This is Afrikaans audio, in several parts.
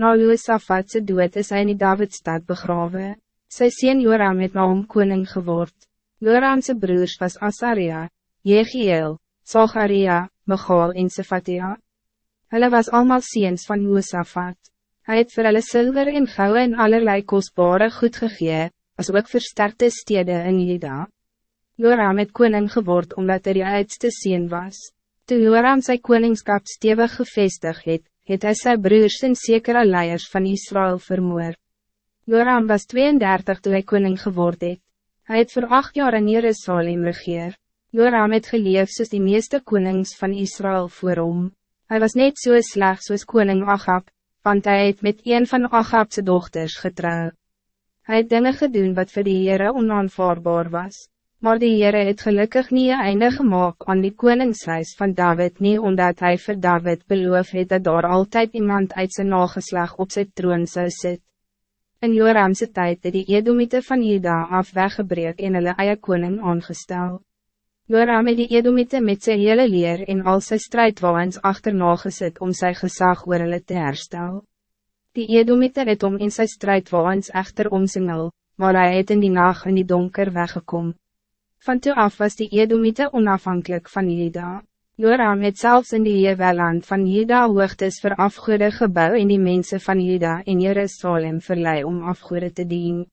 Na Josafatse dood is hy in die Davidstad begrawe. Sy sien Joram het na hom koning geword. Joramse broers was Asaria, Jegiel, Zacharia, Michal en Sefatia. Hulle was allemaal seens van Josafat. Hij het vir hulle silver en goud en allerlei kostbare goed gegee, as ook versterkte stede in Juda. Joram het koning geword omdat hij de oudste sien was. Toe Joram sy koningskap stevig gevestig het, het hy sy broers en sekere leiers van Israël vermoor. Joram was 32 toen hij koning geword het. Hy het voor acht jaar in Jerusalem regeer. Joram het geleef soos die meeste konings van Israël voor hom. Hy was net so sleg soos koning Achab, want hij het met een van Achabse dochters getrouw. Hij het dinge gedoen wat voor die Heere onaanvaarbaar was. Maar die Heere het gelukkig nie een einde gemaakt aan die koningshuis van David nie, omdat hij voor David beloof het dat daar altijd iemand uit zijn nageslag op zijn troon zou sit. In Joramse tijd het die Edomite van Juda af weggebreek en hulle eie koning aangestel. Joram het die Edomite met sy hele leer en al sy strijdwaans achterna gesit om sy gezag oor hulle te herstel. Die Edomite het om in sy strijdwaans echter omsingel, maar hij het in die nacht in die donker weggekomen. Van toe af was die Edomite onafhankelijk van Juda. Joram het zelfs in die Jeweland van Juda hoogtes vir afgoede gebouw en die mensen van Juda in Jerusalem verlei om afgoede te dien.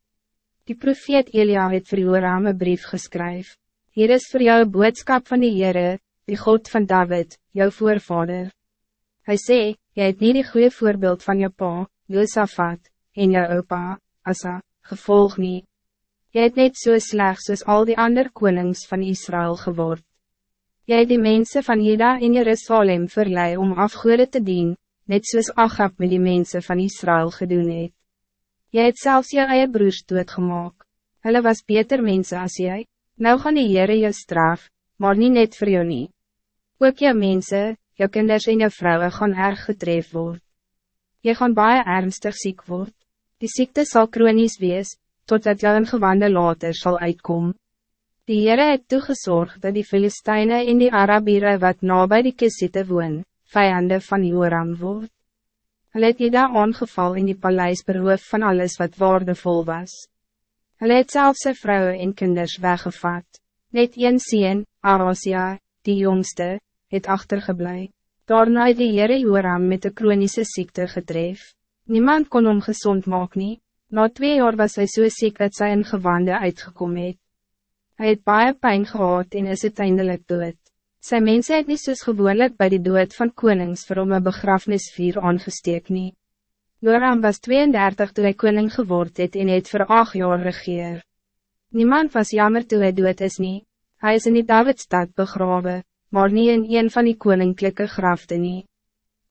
Die profeet Elia het vir Joram een brief geskryf. Hier is voor jou boodskap van die Heere, die God van David, jou voorvader. Hij sê, jy het nie die goede voorbeeld van jou pa, Josaphat, en jou opa, Asa, gevolg nie. Jy het net so sleg soos al die ander konings van Israël geword. Jy het die mensen van Juda in Jerusalem verlei om afgoede te dien, net soos Achab met die mensen van Israël gedoen het. Jy het selfs jou eie broers doodgemaak. Hulle was beter mensen als jij. Nou gaan die Heere jou straf, maar niet net voor jou nie. Ook jou mensen, jou kinders en jou vrouwen gaan erg getref word. Jy gaan baie ernstig ziek word. Die ziekte zal chronisch wees, totdat jou een gewande later zal uitkomen. Die Heere het toegezorgd dat die Filistijnen in die Arabieren wat nabij die Kisitte woon, vijanden van Joram word. Hulle het Jeda aangeval in die paleis beroof van alles wat waardevol was. Hulle het selfs sy vrouwen en kinders weggevat. Net een sien, Arasia, die jongste, het achtergeblij. Daarna het die Heere Joram met de chronische ziekte getref. Niemand kon hom gezond nie. Na twee jaar was hij zo so ziek dat sy in gewande uitgekomen het. Hij het baie pijn gehad en is uiteindelijk dood. Sy mense het nie soos gewoonlik by die dood van konings vir hom een begrafnisvier aangesteek nie. Joram was 32 toen hij koning geword het en het vir 8 jaar regeer. Niemand was jammer toe hy dood is nie. Hy is in die Davidstad begrawe, maar niet in een van die koninklijke grafte nie.